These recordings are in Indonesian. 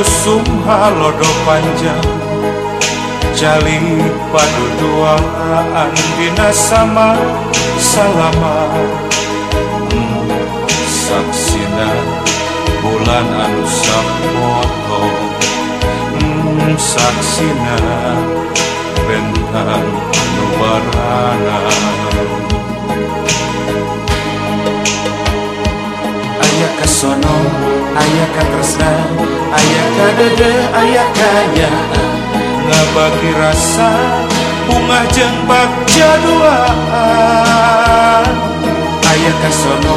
usum halodo panjang. Jali padu duaan dina sama salama. Saksina bulan anu sapoto hmm, Saksina bentang anu barana ayah tresna ayah kadede ayah kaya ngabagi rasa bunga jeng bagja duaan ayah kasono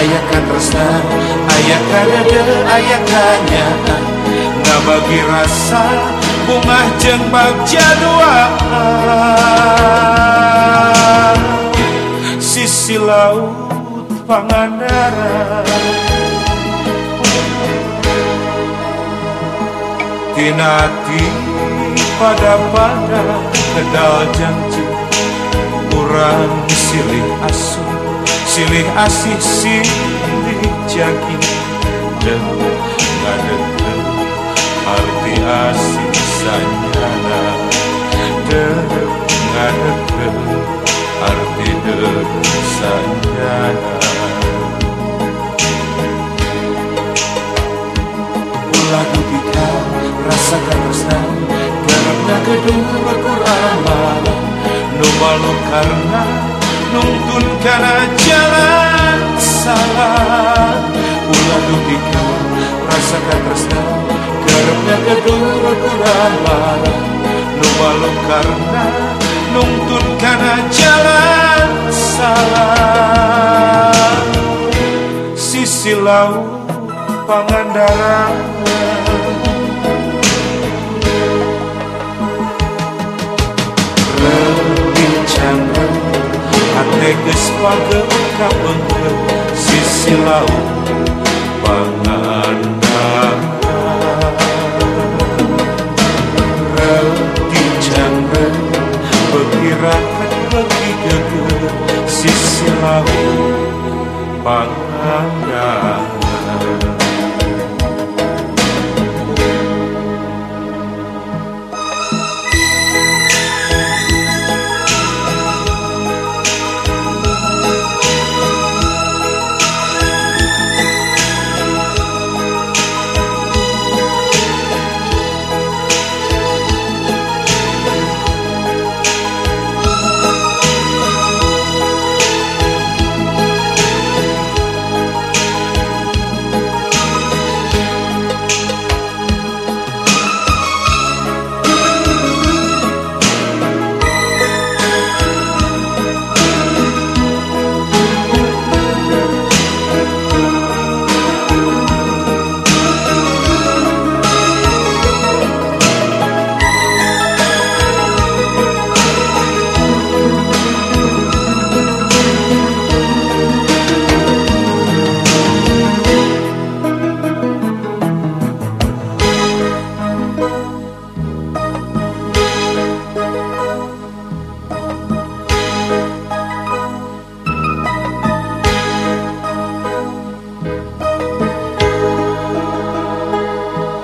ayah kan tresna ayah kadede ayah kaya ngabagi rasa bunga jeng bagja duaan sisi laut Pangandaran. Tinati pada pada kedal janji. Kurang silih asuh Silih asih silih jagi. Dan rasakan resna Karena kedua Quran malam Nubalu karena Nungtun karena jalan salah. Ulah dukika rasakan resna Karena kedua Quran malam Nubalu karena Nungtun karena jalan salah. Sisi laut Pangandaran Hati geus pageu kabengkeun Sisi laut Pangandaran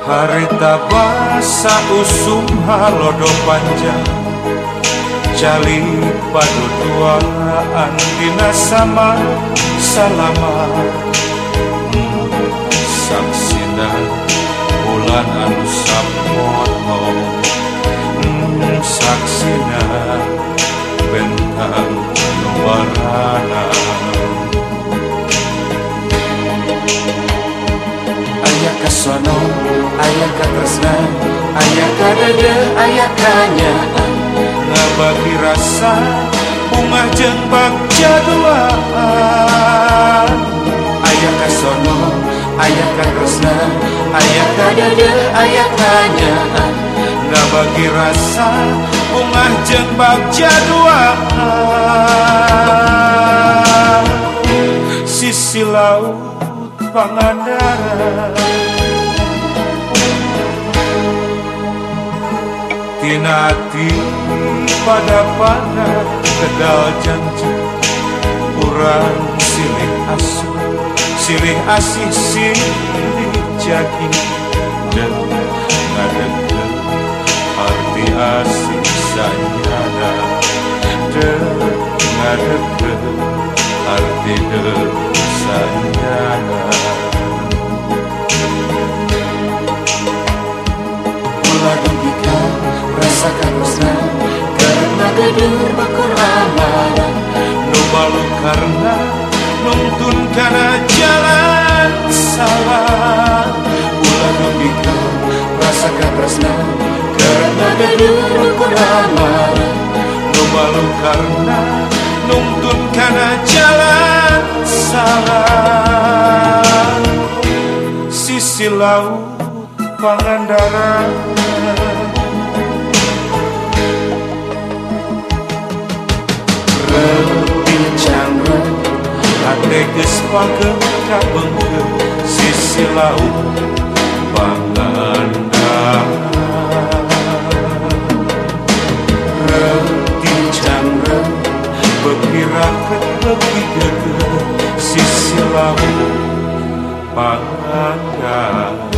Harita basa usum halodo panjang Jali padu duaan dina sama salama. Hmm, Saksina ayah katresna ayah kadada ayah kanyaan ngabagi rasa bunga jeung bagja duaan ayah kasono ayah katresna ayah kadada ayah kanyaan ngabagi rasa bunga jeung bagja duaan sisi laut pangandaran. Tinati pada pada kedal janji. Kurang silih asuh Silih asih silih jagi Dan ngadegel arti asih karena nuntun karena jalan salah. Ulah dupikeun rasa katresna karena amalan Nu malu karena nuntun karena jalan salah. Sisi laut Pangandaran. Rebincang Hati geus pagem kabengkeun sisi laut Pangandaran. Rebincang Bekirakeun beki sisi laut Pangandaran